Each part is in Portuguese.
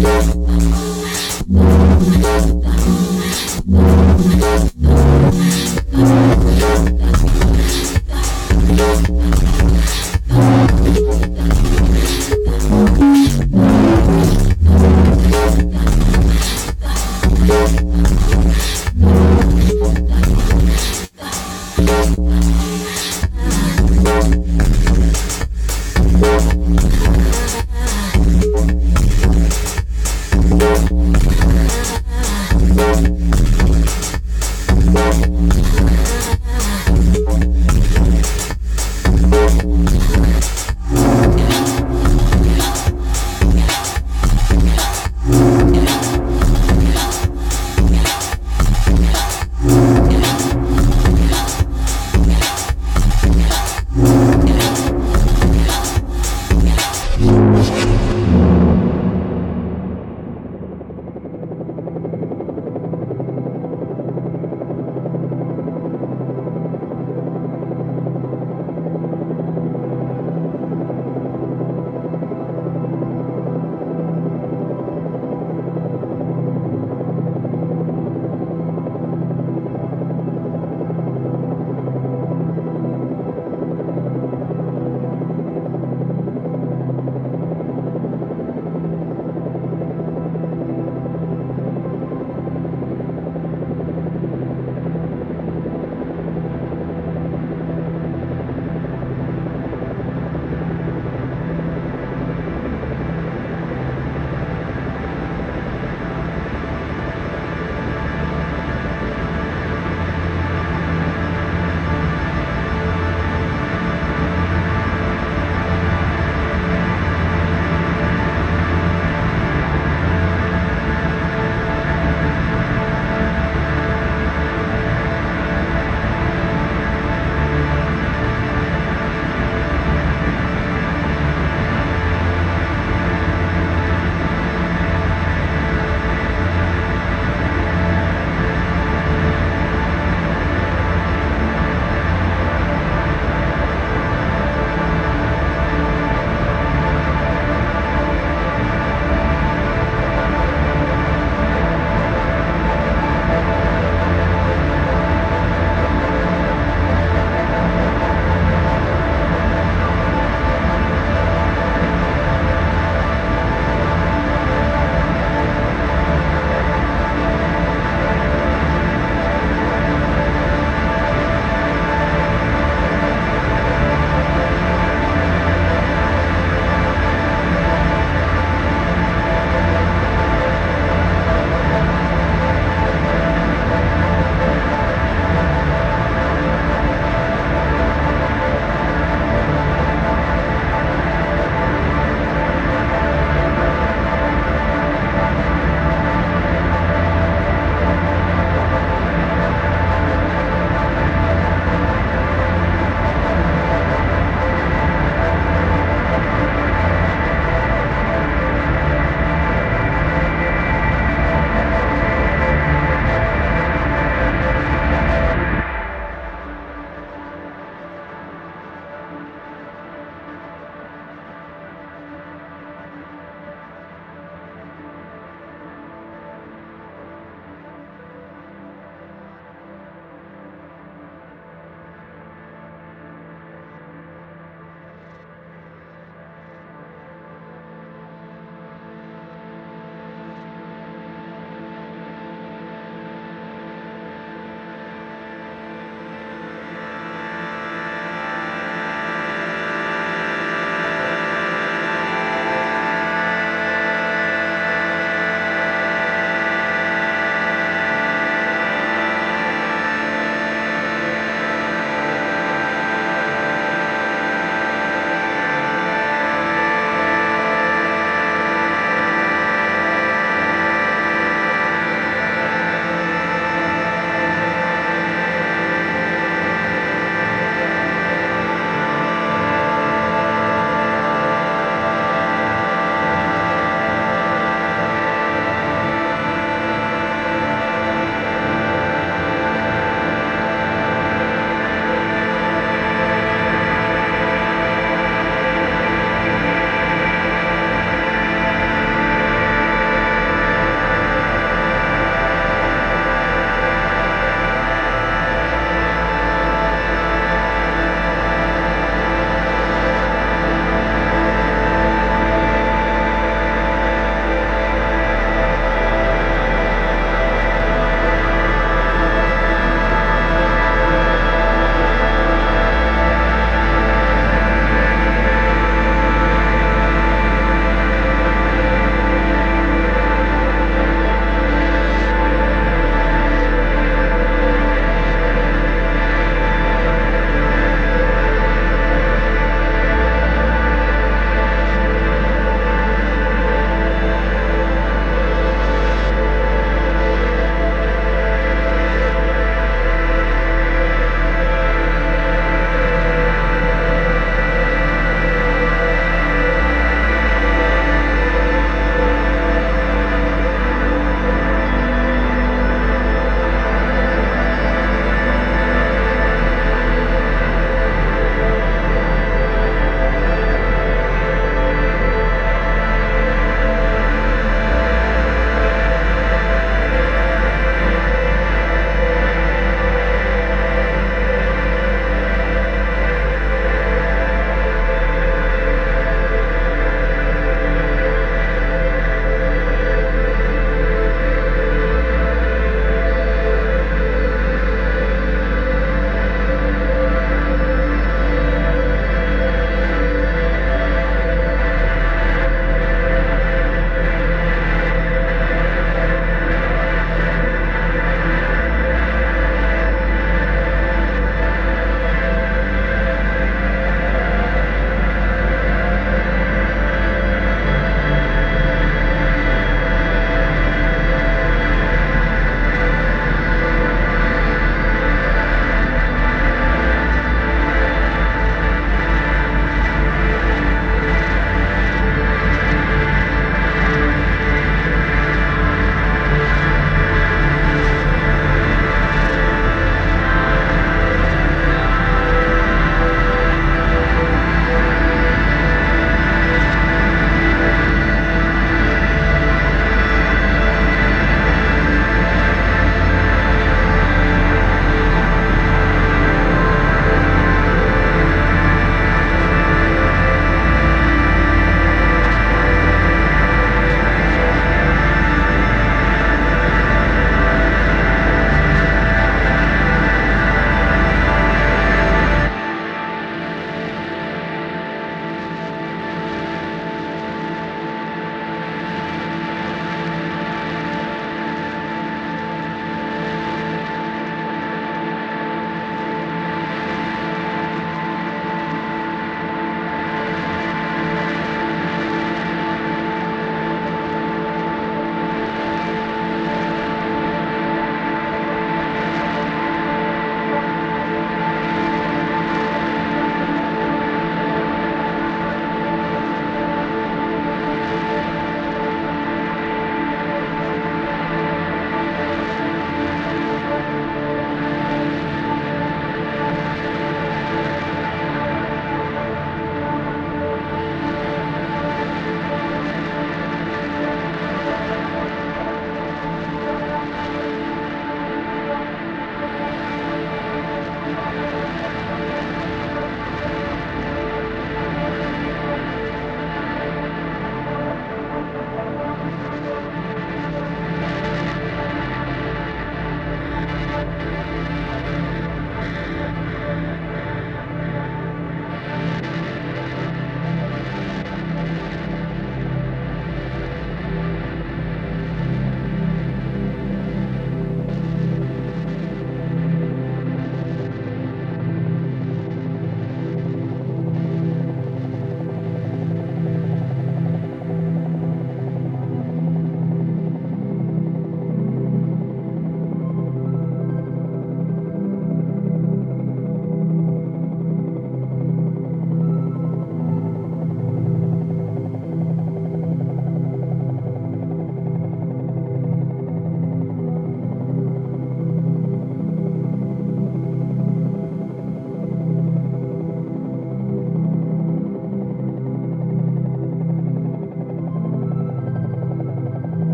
Yeah.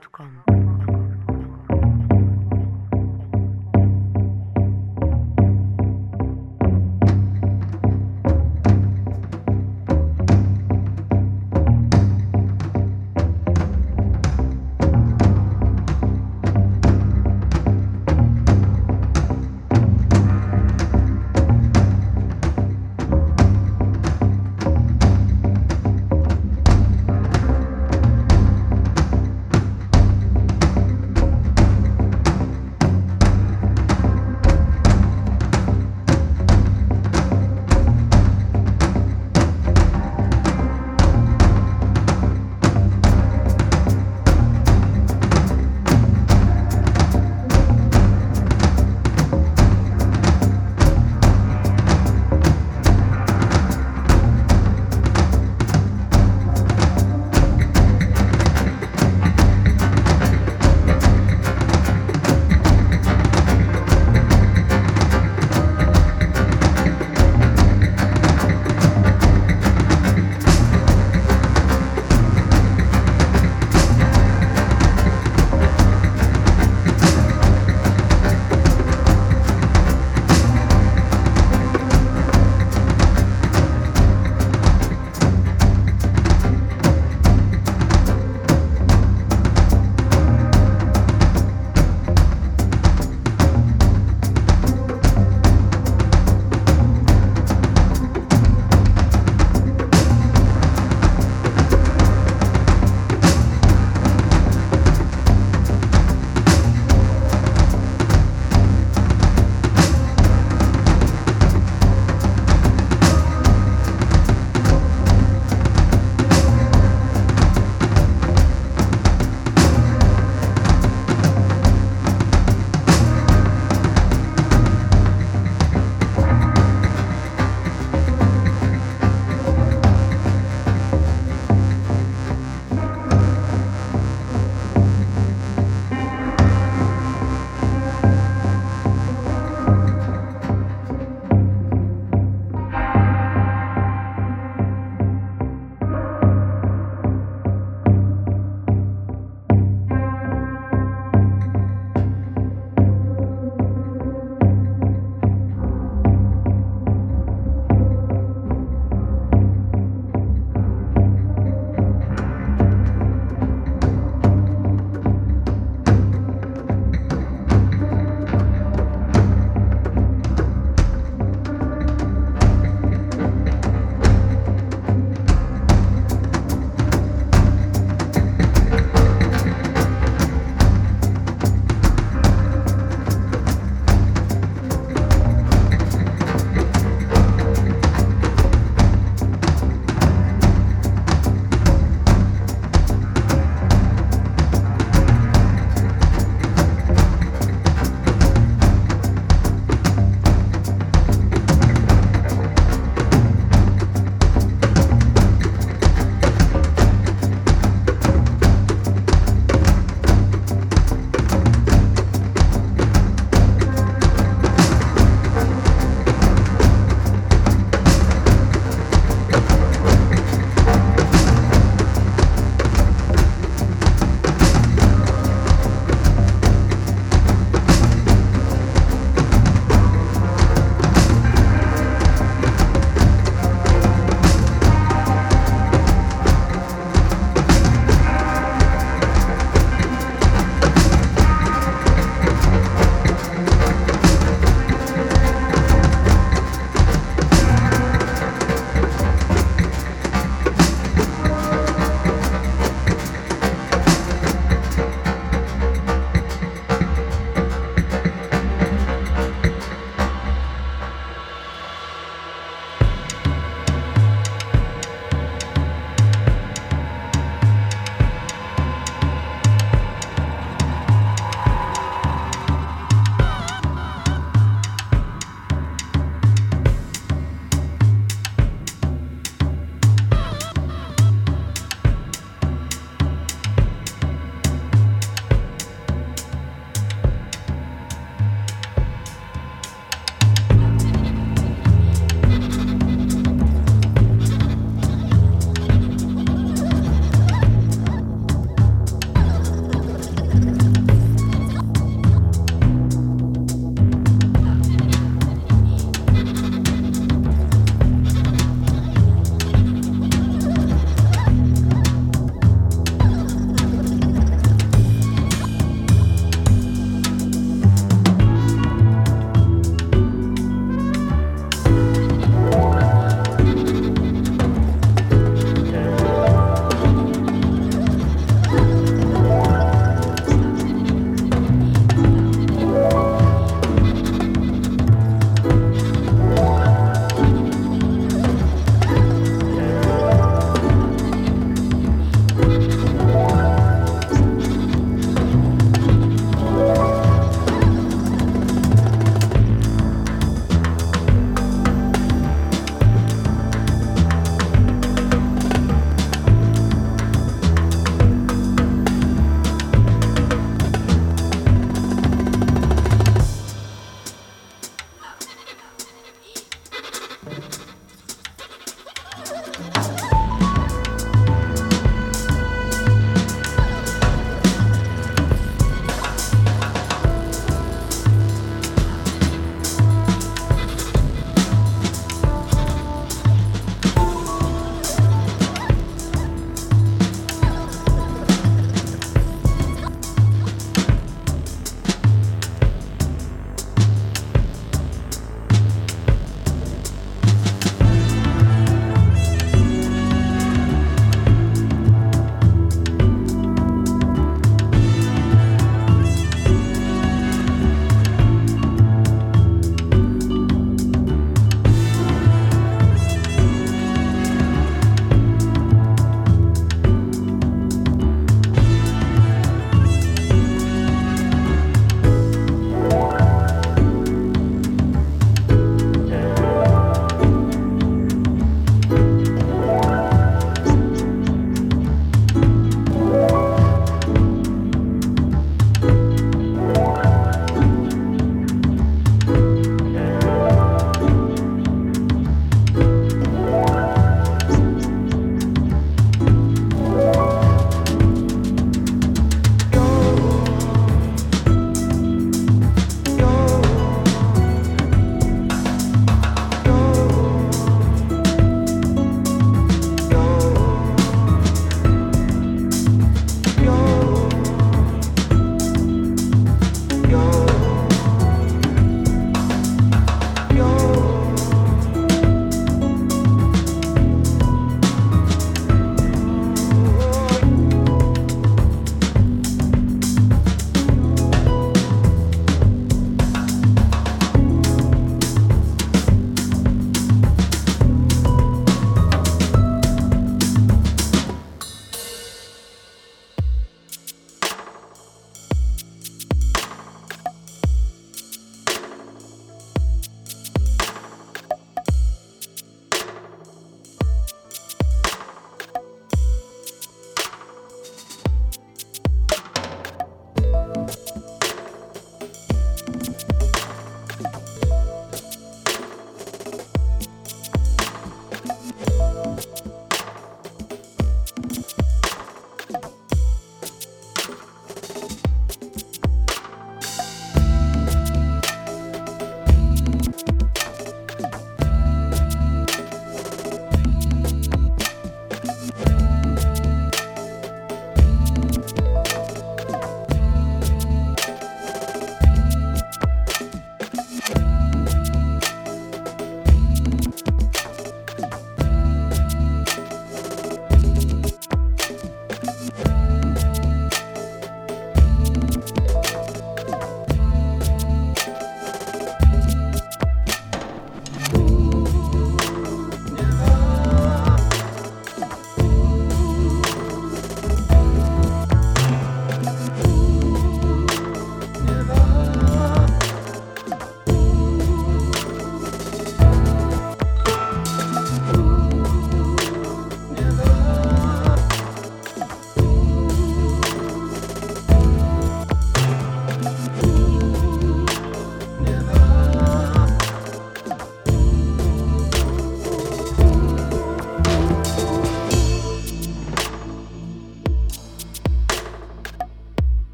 Tukan.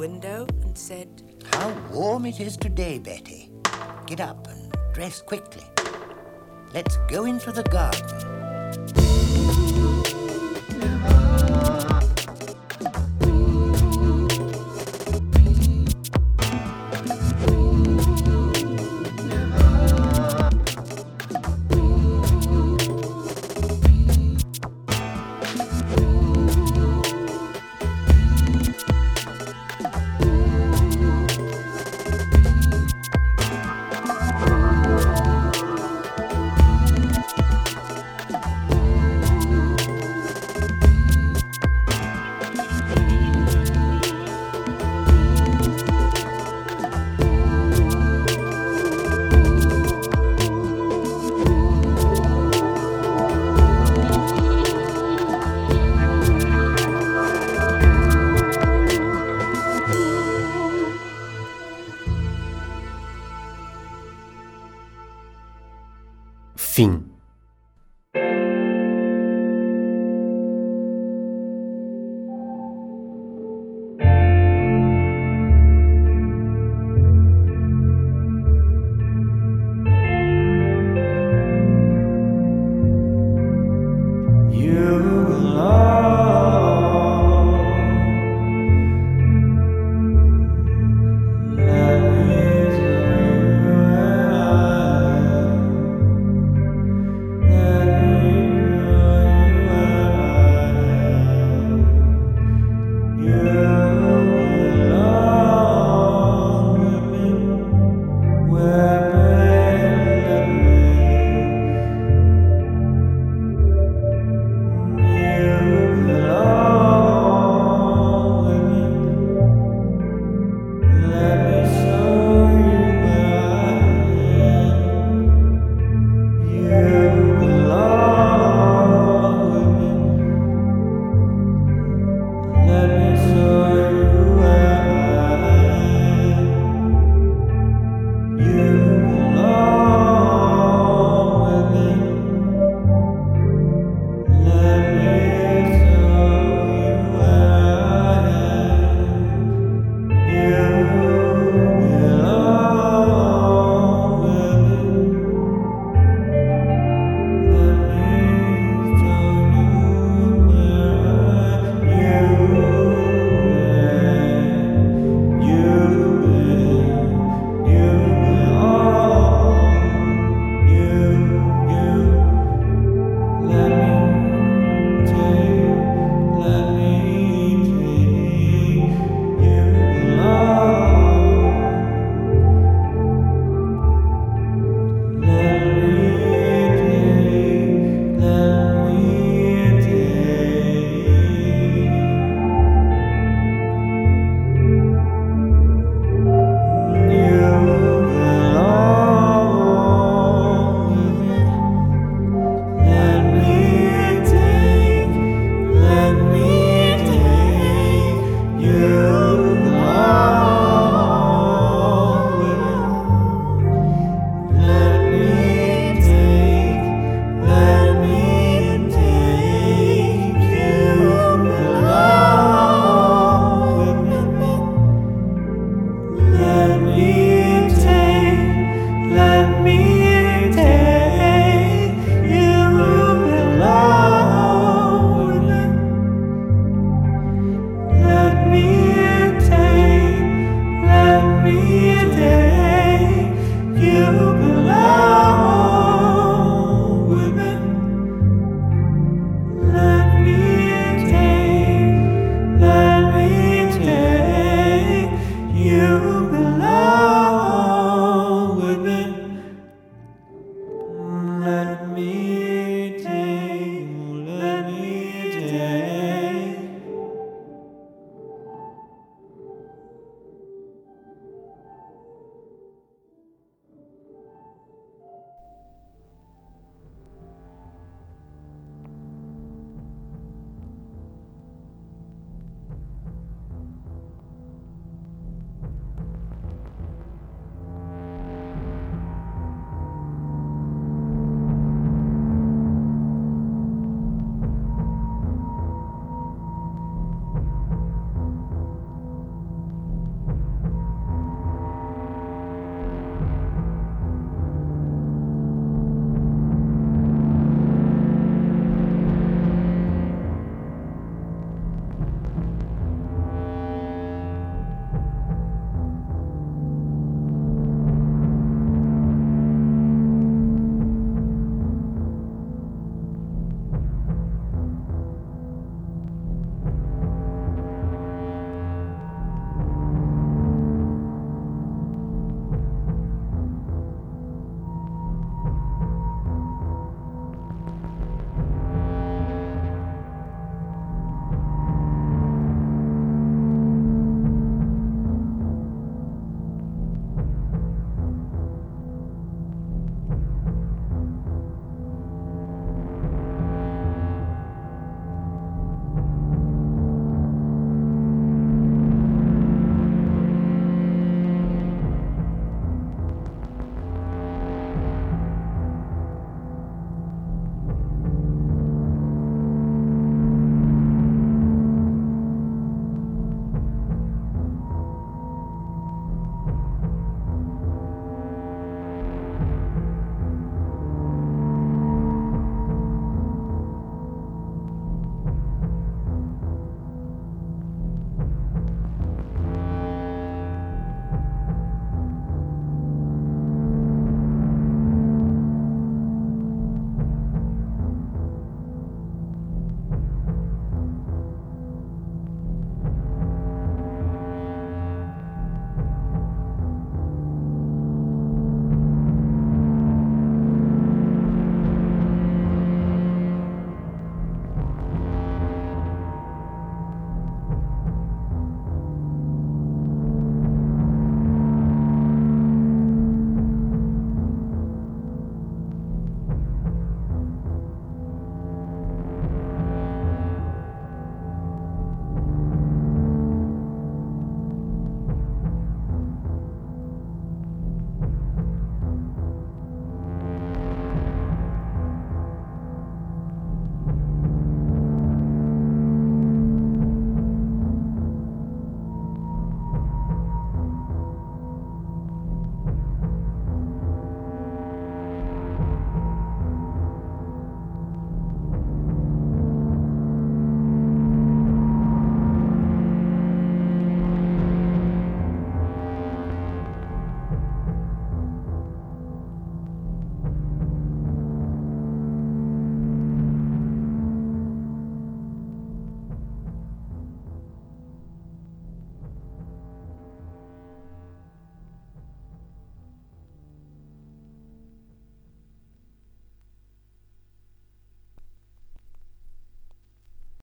Window, and said, How warm it is today, Betty. Get up and dress quickly. Let's go into the garden.